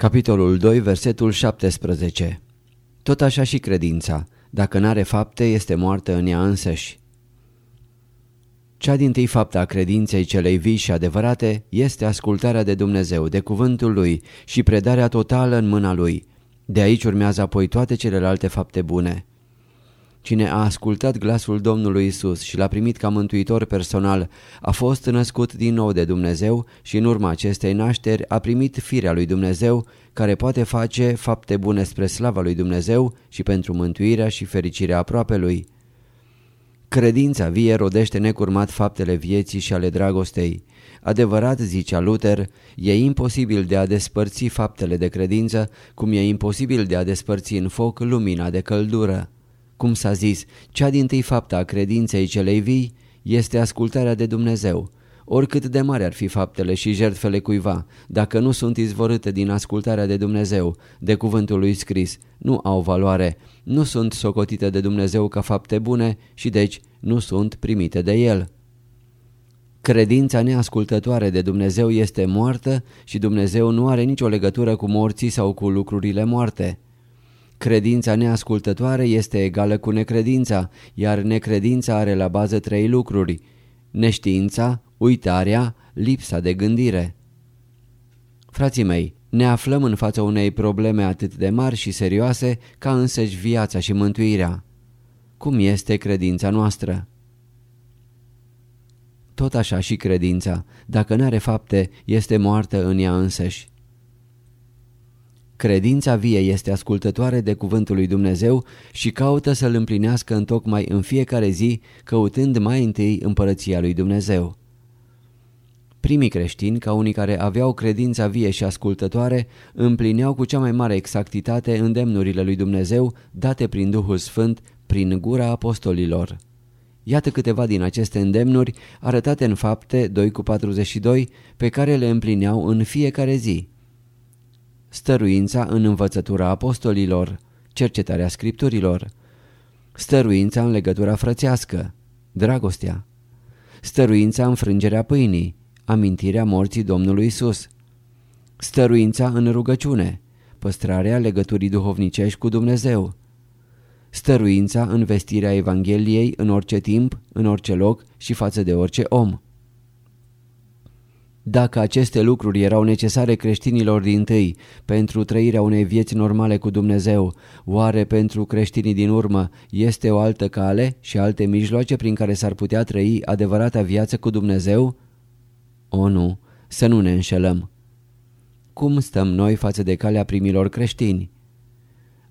Capitolul 2, versetul 17 Tot așa și credința, dacă n-are fapte, este moartă în ea însăși. Cea din tâi faptă a credinței celei vii și adevărate este ascultarea de Dumnezeu, de cuvântul Lui și predarea totală în mâna Lui. De aici urmează apoi toate celelalte fapte bune. Cine a ascultat glasul Domnului Isus și l-a primit ca mântuitor personal, a fost născut din nou de Dumnezeu și în urma acestei nașteri a primit firea lui Dumnezeu, care poate face fapte bune spre slava lui Dumnezeu și pentru mântuirea și fericirea aproapelui. Credința vie rodește necurmat faptele vieții și ale dragostei. Adevărat, zicea Luther, e imposibil de a despărți faptele de credință, cum e imposibil de a despărți în foc lumina de căldură. Cum s-a zis, cea din tâi faptă a credinței celei vii este ascultarea de Dumnezeu. Oricât de mari ar fi faptele și jertfele cuiva, dacă nu sunt izvorâte din ascultarea de Dumnezeu, de cuvântul lui scris, nu au valoare, nu sunt socotite de Dumnezeu ca fapte bune și deci nu sunt primite de El. Credința neascultătoare de Dumnezeu este moartă și Dumnezeu nu are nicio legătură cu morții sau cu lucrurile moarte. Credința neascultătoare este egală cu necredința, iar necredința are la bază trei lucruri, neștiința, uitarea, lipsa de gândire. Frații mei, ne aflăm în fața unei probleme atât de mari și serioase ca însăși viața și mântuirea. Cum este credința noastră? Tot așa și credința, dacă n-are fapte, este moartă în ea însăși. Credința vie este ascultătoare de cuvântul lui Dumnezeu și caută să-l împlinească în tocmai în fiecare zi, căutând mai întâi împărăția lui Dumnezeu. Primii creștini, ca unii care aveau credința vie și ascultătoare, împlineau cu cea mai mare exactitate îndemnurile lui Dumnezeu date prin Duhul Sfânt, prin gura apostolilor. Iată câteva din aceste îndemnuri arătate în fapte 2 cu 42 pe care le împlineau în fiecare zi stăruința în învățătura apostolilor, cercetarea scripturilor, stăruința în legătura frățească, dragostea, stăruința în frângerea pâinii, amintirea morții Domnului Isus, stăruința în rugăciune, păstrarea legăturii duhovnicești cu Dumnezeu, stăruința în vestirea Evangheliei în orice timp, în orice loc și față de orice om. Dacă aceste lucruri erau necesare creștinilor din tâi pentru trăirea unei vieți normale cu Dumnezeu, oare pentru creștinii din urmă este o altă cale și alte mijloace prin care s-ar putea trăi adevărata viață cu Dumnezeu? O, nu, să nu ne înșelăm. Cum stăm noi față de calea primilor creștini?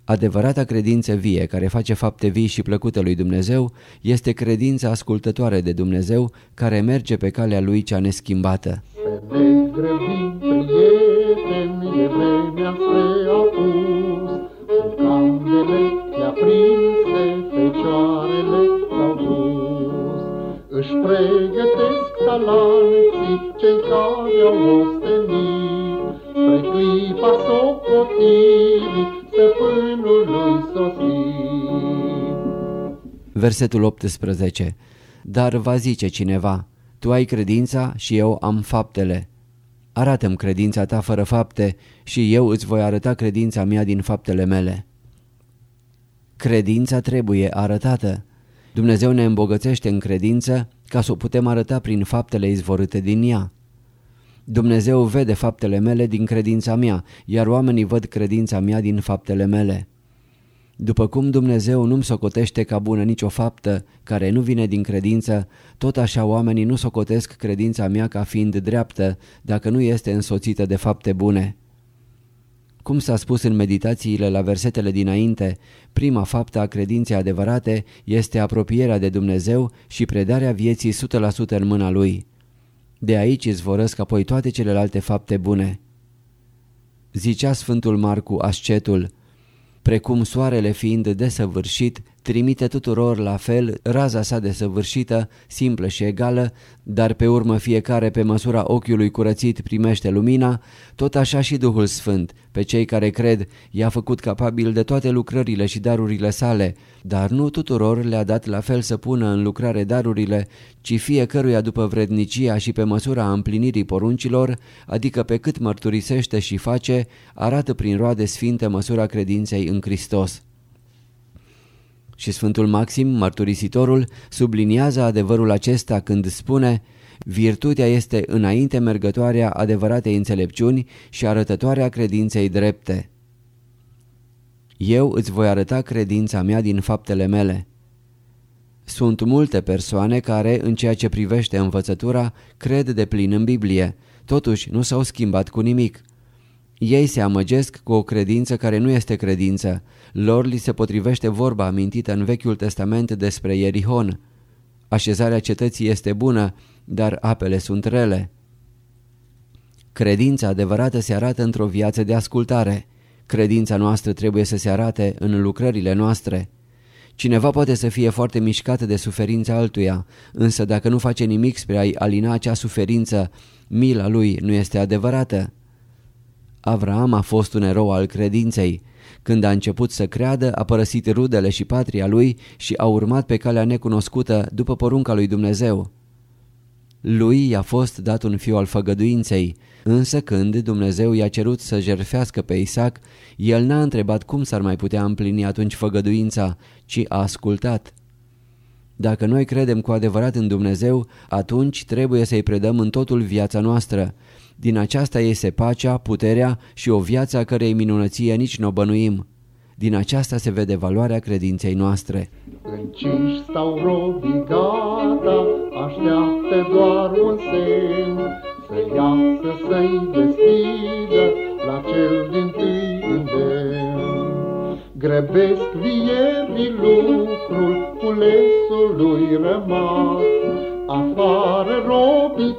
Adevărata credință vie care face fapte vii și plăcute lui Dumnezeu este credința ascultătoare de Dumnezeu care merge pe calea lui cea neschimbată. Ne grăbim, prieteni, e vremea spre apus, Cu candele le-aprinse, fecioarele s-au dus. Își pregătesc talanții cei care au ostenit, Spre clipa socotirii, stăpânul lui sosit. Versetul 18 Dar va zice cineva, tu ai credința și eu am faptele. Arată-mi credința ta fără fapte și eu îți voi arăta credința mea din faptele mele. Credința trebuie arătată. Dumnezeu ne îmbogățește în credință ca să o putem arăta prin faptele izvorâte din ea. Dumnezeu vede faptele mele din credința mea, iar oamenii văd credința mea din faptele mele. După cum Dumnezeu nu-mi socotește ca bună nicio faptă care nu vine din credință, tot așa oamenii nu socotesc credința mea ca fiind dreaptă dacă nu este însoțită de fapte bune. Cum s-a spus în meditațiile la versetele dinainte, prima faptă a credinței adevărate este apropierea de Dumnezeu și predarea vieții 100% în mâna Lui. De aici izvorăsc apoi toate celelalte fapte bune. Zicea Sfântul Marcu ascetul, precum soarele fiind desăvârșit, trimite tuturor la fel raza sa desăvârșită, simplă și egală, dar pe urmă fiecare pe măsura ochiului curățit primește lumina, tot așa și Duhul Sfânt, pe cei care cred, i-a făcut capabil de toate lucrările și darurile sale, dar nu tuturor le-a dat la fel să pună în lucrare darurile, ci fiecăruia după vrednicia și pe măsura împlinirii poruncilor, adică pe cât mărturisește și face, arată prin roade sfinte măsura credinței în Hristos. Și Sfântul Maxim, mărturisitorul, subliniază adevărul acesta când spune Virtutea este înainte mergătoarea adevăratei înțelepciuni și arătătoarea credinței drepte. Eu îți voi arăta credința mea din faptele mele. Sunt multe persoane care, în ceea ce privește învățătura, cred de plin în Biblie, totuși nu s-au schimbat cu nimic. Ei se amăgesc cu o credință care nu este credință. Lor li se potrivește vorba amintită în Vechiul Testament despre Ierihon. Așezarea cetății este bună, dar apele sunt rele. Credința adevărată se arată într-o viață de ascultare. Credința noastră trebuie să se arate în lucrările noastre. Cineva poate să fie foarte mișcat de suferința altuia, însă dacă nu face nimic spre a-i alina acea suferință, mila lui nu este adevărată. Avraam a fost un erou al credinței. Când a început să creadă, a părăsit rudele și patria lui și a urmat pe calea necunoscută după porunca lui Dumnezeu. Lui i-a fost dat un fiu al făgăduinței, însă când Dumnezeu i-a cerut să jerfească pe Isaac, el n-a întrebat cum s-ar mai putea împlini atunci făgăduința, ci a ascultat. Dacă noi credem cu adevărat în Dumnezeu, atunci trebuie să-i predăm în totul viața noastră. Din aceasta iese pacea, puterea și o viață a cărei minunăție nici nu o bănuim. Din aceasta se vede valoarea credinței noastre. Înciși stau robii gata, așteaptă doar un semn, Să iasă să-i deschidă la cel din tâi îndemn. Grăbesc vierii lucrul culesului rămas, Afară robii taie,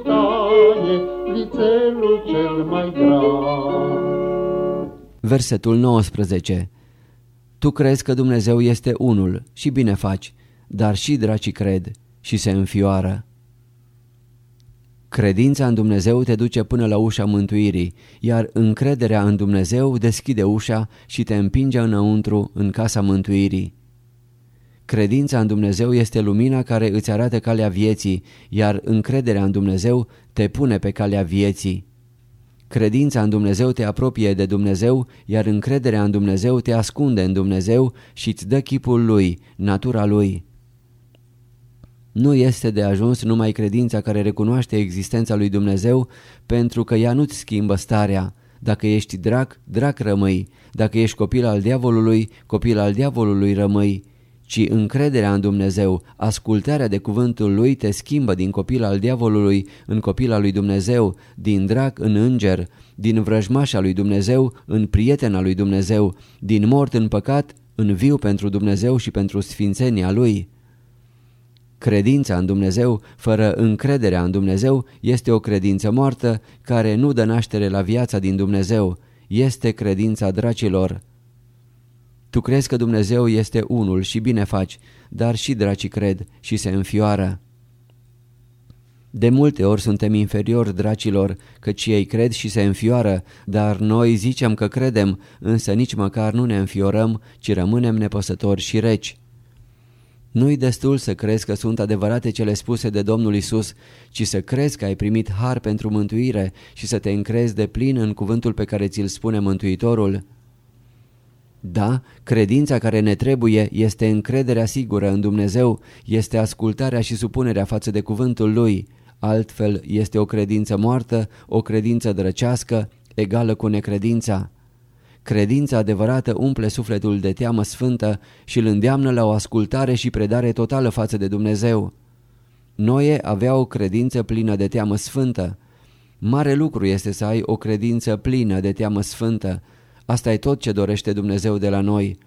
vițelul cel mai grav. Versetul 19 Tu crezi că Dumnezeu este unul și bine faci, dar și dracii cred și se înfioară. Credința în Dumnezeu te duce până la ușa mântuirii, iar încrederea în Dumnezeu deschide ușa și te împinge înăuntru în casa mântuirii. Credința în Dumnezeu este lumina care îți arată calea vieții, iar încrederea în Dumnezeu te pune pe calea vieții. Credința în Dumnezeu te apropie de Dumnezeu, iar încrederea în Dumnezeu te ascunde în Dumnezeu și îți dă chipul Lui, natura Lui. Nu este de ajuns numai credința care recunoaște existența lui Dumnezeu pentru că ea nu-ți schimbă starea. Dacă ești drac, drac rămâi. Dacă ești copil al diavolului, copil al diavolului rămâi. Ci încrederea în Dumnezeu, ascultarea de cuvântul lui te schimbă din copil al diavolului în copil al lui Dumnezeu, din drac în înger, din vrăjmașa lui Dumnezeu în prietena lui Dumnezeu, din mort în păcat în viu pentru Dumnezeu și pentru sfințenia lui. Credința în Dumnezeu, fără încrederea în Dumnezeu, este o credință moartă care nu dă naștere la viața din Dumnezeu. Este credința dracilor. Tu crezi că Dumnezeu este unul și bine faci, dar și dracii cred și se înfioară. De multe ori suntem inferiori dracilor, căci ei cred și se înfioară, dar noi zicem că credem, însă nici măcar nu ne înfiorăm, ci rămânem nepăsători și reci. Nu-i destul să crezi că sunt adevărate cele spuse de Domnul Isus, ci să crezi că ai primit har pentru mântuire și să te încrezi de plin în cuvântul pe care ți-l spune Mântuitorul. Da, credința care ne trebuie este încrederea sigură în Dumnezeu, este ascultarea și supunerea față de cuvântul Lui. Altfel este o credință moartă, o credință drăcească, egală cu necredința. Credința adevărată umple sufletul de teamă sfântă și îl îndeamnă la o ascultare și predare totală față de Dumnezeu. Noe avea o credință plină de teamă sfântă. Mare lucru este să ai o credință plină de teamă sfântă. Asta e tot ce dorește Dumnezeu de la noi.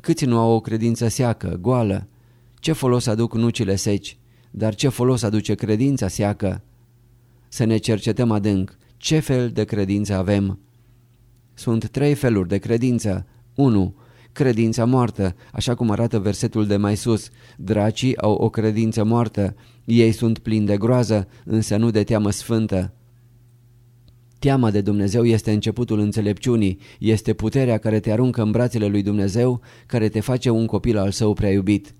Câți nu au o credință seacă, goală? Ce folos aduc nucile seci? Dar ce folos aduce credința seacă? Să ne cercetăm adânc. Ce fel de credință avem? Sunt trei feluri de credință. 1. credința moartă, așa cum arată versetul de mai sus. Dracii au o credință moartă, ei sunt plini de groază, însă nu de teamă sfântă. Teama de Dumnezeu este începutul înțelepciunii, este puterea care te aruncă în brațele lui Dumnezeu, care te face un copil al său prea iubit.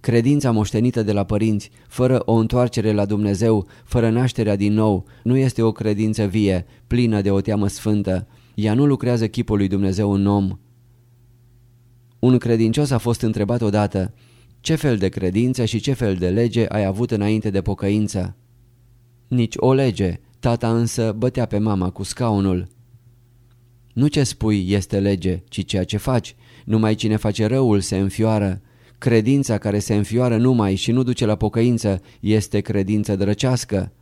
Credința moștenită de la părinți, fără o întoarcere la Dumnezeu, fără nașterea din nou, nu este o credință vie, plină de o teamă sfântă. Ea nu lucrează chipul lui Dumnezeu în om. Un credincios a fost întrebat odată, ce fel de credință și ce fel de lege ai avut înainte de pocăință? Nici o lege, tata însă bătea pe mama cu scaunul. Nu ce spui este lege, ci ceea ce faci. Numai cine face răul se înfioară. Credința care se înfioară numai și nu duce la pocăință este credință drăcească.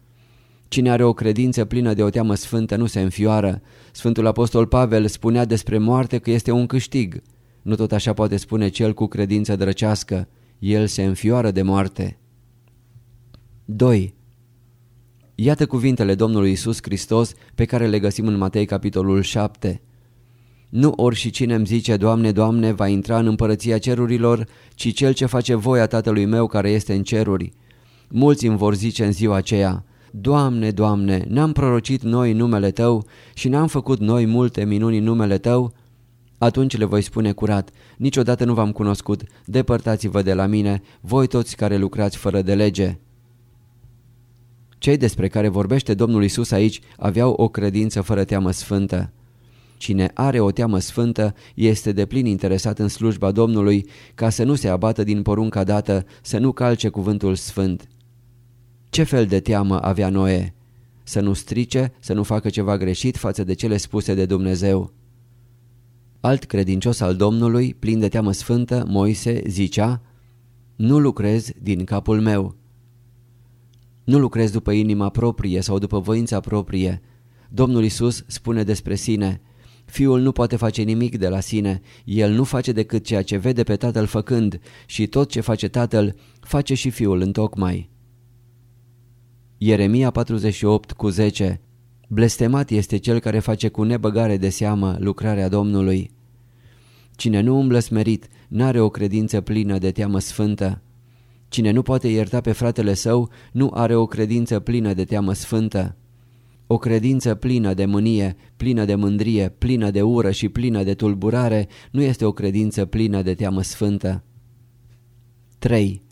Cine are o credință plină de o teamă sfântă nu se înfioară. Sfântul Apostol Pavel spunea despre moarte că este un câștig. Nu tot așa poate spune cel cu credință drăcească. El se înfioară de moarte. 2. Iată cuvintele Domnului Isus Hristos pe care le găsim în Matei capitolul 7. Nu ori și cine îmi zice, Doamne, Doamne, va intra în împărăția cerurilor, ci cel ce face voia Tatălui meu care este în ceruri. Mulți îmi vor zice în ziua aceea, Doamne, Doamne, n-am prorocit noi numele Tău și n-am făcut noi multe minuni în numele Tău? Atunci le voi spune curat, niciodată nu v-am cunoscut, depărtați-vă de la mine, voi toți care lucrați fără de lege. Cei despre care vorbește Domnul Isus aici aveau o credință fără teamă sfântă. Cine are o teamă sfântă este de plin interesat în slujba Domnului ca să nu se abată din porunca dată, să nu calce cuvântul sfânt. Ce fel de teamă avea Noe? Să nu strice, să nu facă ceva greșit față de cele spuse de Dumnezeu. Alt credincios al Domnului, plin de teamă sfântă, Moise, zicea, Nu lucrez din capul meu. Nu lucrez după inima proprie sau după voința proprie. Domnul Isus spune despre sine, Fiul nu poate face nimic de la sine, el nu face decât ceea ce vede pe tatăl făcând și tot ce face tatăl, face și fiul întocmai. Ieremia 48 cu 10 Blestemat este cel care face cu nebăgare de seamă lucrarea Domnului. Cine nu umblă smerit, n-are o credință plină de teamă sfântă. Cine nu poate ierta pe fratele său, nu are o credință plină de teamă sfântă. O credință plină de mânie, plină de mândrie, plină de ură și plină de tulburare nu este o credință plină de teamă sfântă. 3.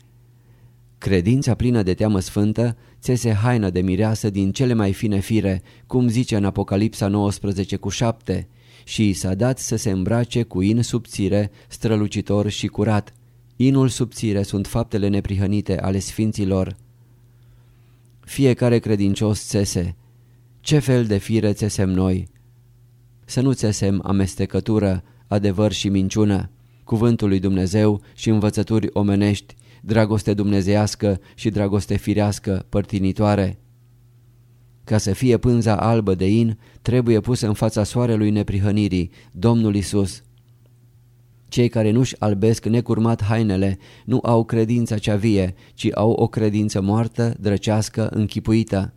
Credința plină de teamă sfântă țese haină de mireasă din cele mai fine fire, cum zice în Apocalipsa 19 cu 7, și și s-a dat să se îmbrace cu in subțire, strălucitor și curat. Inul subțire sunt faptele neprihănite ale sfinților. Fiecare credincios țese. Ce fel de fire țesem noi? Să nu țesem amestecătură, adevăr și minciună, cuvântul lui Dumnezeu și învățături omenești, dragoste dumnezeiască și dragoste firească, părtinitoare. Ca să fie pânza albă de in, trebuie pusă în fața soarelui neprihănirii, Domnul Isus. Cei care nu-și albesc necurmat hainele nu au credința cea vie, ci au o credință moartă, drăcească, închipuită.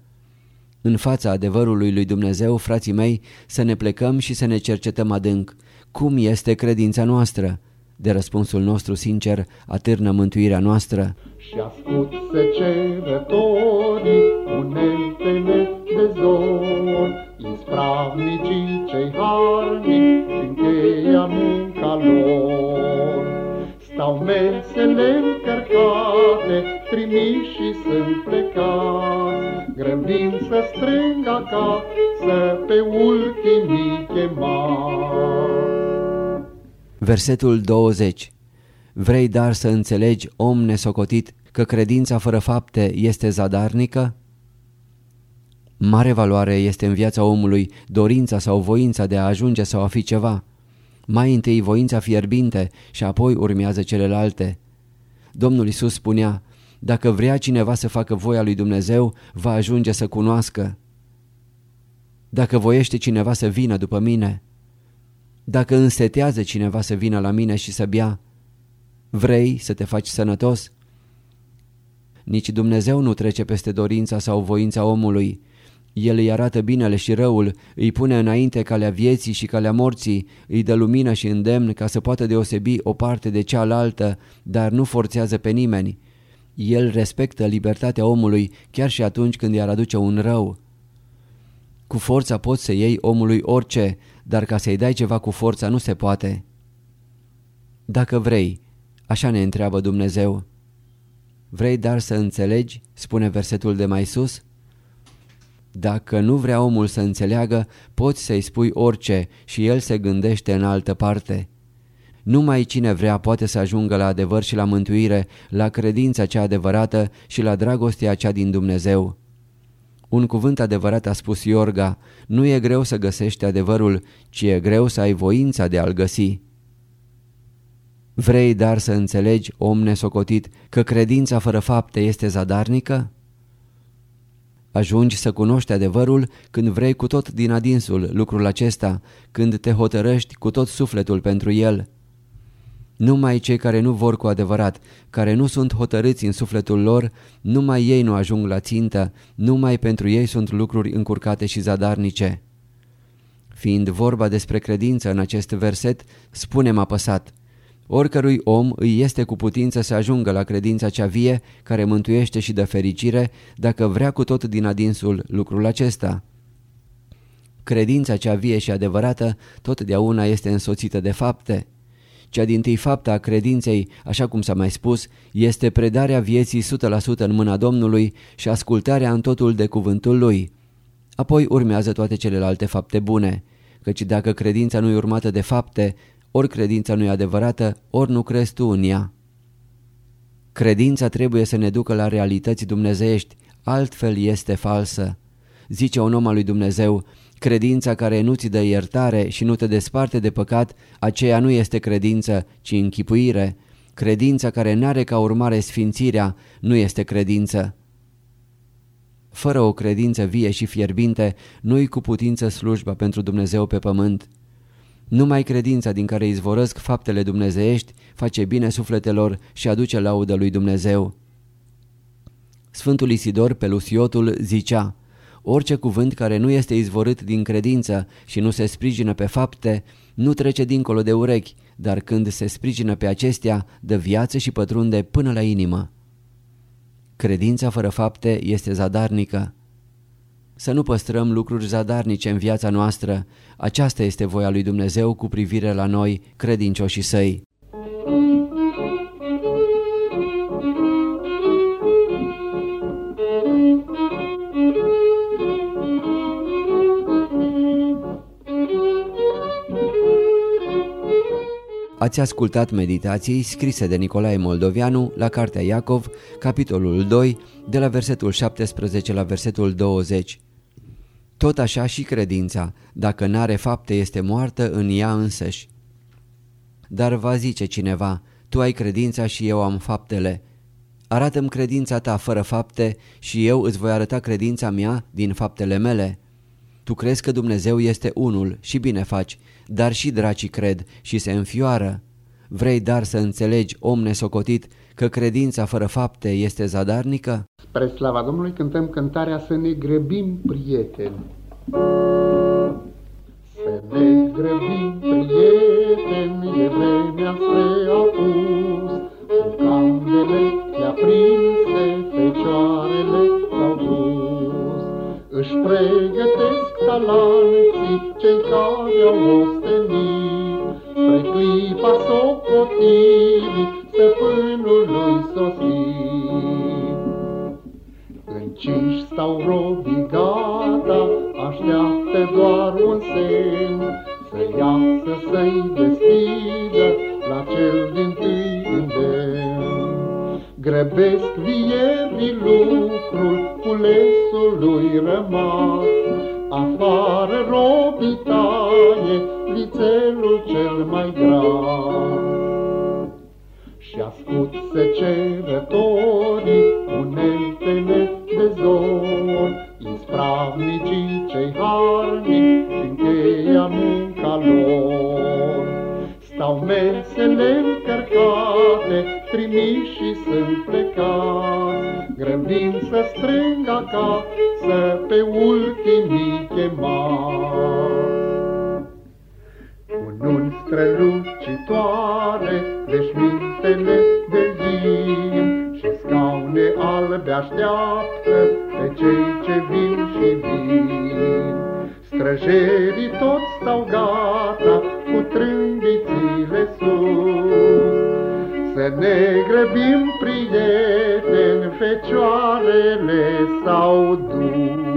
În fața adevărului lui Dumnezeu, frații mei, să ne plecăm și să ne cercetăm adânc. Cum este credința noastră? De răspunsul nostru sincer atârnă mântuirea noastră. Și ascult secerătorii uneltele de zor, Ispravnicii cei harnici și încheia munca lor. Stau mesele încărcate, trimiși sunt plecați, Grăbind să strâng acasă pe ultimii chemați. Versetul 20 Vrei dar să înțelegi, om nesocotit, că credința fără fapte este zadarnică? Mare valoare este în viața omului dorința sau voința de a ajunge sau a fi ceva. Mai întâi voința fierbinte și apoi urmează celelalte. Domnul Isus spunea, dacă vrea cineva să facă voia lui Dumnezeu, va ajunge să cunoască. Dacă voiește cineva să vină după mine, dacă însetează cineva să vină la mine și să bea, vrei să te faci sănătos? Nici Dumnezeu nu trece peste dorința sau voința omului. El îi arată binele și răul, îi pune înainte calea vieții și calea morții, îi dă lumină și îndemn ca să poată deosebi o parte de cealaltă, dar nu forțează pe nimeni. El respectă libertatea omului chiar și atunci când i-ar aduce un rău. Cu forța poți să iei omului orice, dar ca să-i dai ceva cu forța nu se poate. Dacă vrei, așa ne întreabă Dumnezeu. Vrei dar să înțelegi, spune versetul de mai sus? Dacă nu vrea omul să înțeleagă, poți să-i spui orice și el se gândește în altă parte. Numai cine vrea poate să ajungă la adevăr și la mântuire, la credința cea adevărată și la dragostea cea din Dumnezeu. Un cuvânt adevărat a spus Iorga, nu e greu să găsești adevărul, ci e greu să ai voința de a-l găsi. Vrei dar să înțelegi, om nesocotit, că credința fără fapte este zadarnică? Ajungi să cunoști adevărul când vrei cu tot din adinsul lucrul acesta, când te hotărăști cu tot sufletul pentru el. Numai cei care nu vor cu adevărat, care nu sunt hotărâți în sufletul lor, numai ei nu ajung la țintă, numai pentru ei sunt lucruri încurcate și zadarnice. Fiind vorba despre credință în acest verset, spunem apăsat – Oricărui om îi este cu putință să ajungă la credința cea vie care mântuiește și dă fericire dacă vrea cu tot din adinsul lucrul acesta. Credința cea vie și adevărată totdeauna este însoțită de fapte. Cea din tâi faptă a credinței, așa cum s-a mai spus, este predarea vieții 100% în mâna Domnului și ascultarea în totul de cuvântul Lui. Apoi urmează toate celelalte fapte bune, căci dacă credința nu e urmată de fapte, ori credința nu e adevărată, ori nu crezi tu în ea. Credința trebuie să ne ducă la realități dumnezeiești, altfel este falsă. Zice un om al lui Dumnezeu, credința care nu ți dă iertare și nu te desparte de păcat, aceea nu este credință, ci închipuire. Credința care n-are ca urmare sfințirea nu este credință. Fără o credință vie și fierbinte, nu-i cu putință slujba pentru Dumnezeu pe pământ. Numai credința din care izvorăsc faptele dumnezeiești face bine sufletelor și aduce laudă lui Dumnezeu. Sfântul Isidor Pelusiotul zicea, Orice cuvânt care nu este izvorât din credință și nu se sprijină pe fapte, nu trece dincolo de urechi, dar când se sprijină pe acestea, dă viață și pătrunde până la inimă. Credința fără fapte este zadarnică să nu păstrăm lucruri zadarnice în viața noastră. Aceasta este voia lui Dumnezeu cu privire la noi, credincioșii săi. Ați ascultat meditații scrise de Nicolae Moldovianu la Cartea Iacov, capitolul 2, de la versetul 17 la versetul 20. Tot așa și credința, dacă n-are fapte, este moartă în ea însăși. Dar va zice cineva, tu ai credința și eu am faptele. Arată-mi credința ta fără fapte și eu îți voi arăta credința mea din faptele mele. Tu crezi că Dumnezeu este unul și bine faci, dar și dracii cred și se înfioară. Vrei dar să înțelegi, om nesocotit, că credința fără fapte este zadarnică? Spre slava Domnului cântăm cântarea să ne grăbim, prieteni. Să ne grăbim, prieteni, e vremea spre apus, cu candele aprinse, fecioarele s-au dus. Își pregătesc talanții cei care au ostenit, spre clipa socotirii, stăpânul lui sosit. Înciși stau robii gata, așteaptă doar un semn, să iasă să-i deschidă la cel din tâi îndemn. Grăbesc vierii lucrul culesului rămas, afară robii taie, lițelul cel mai grav și ascult secerătorii uneltele de zor, ispravnicii cei harnici și încheia munca lor. Stau mesele încărcate, trimiși sunt plecați, Grăbim să strâng acasă pe ultimii chemați. Cu nun strălucitoare, veșmintele de lim Și scaune albe așteaptă pe cei ce vin și vin. Străjerii toți stau gata cu trâmbițile sus, Să ne grăbim, prieteni, fecioarele s-au dus.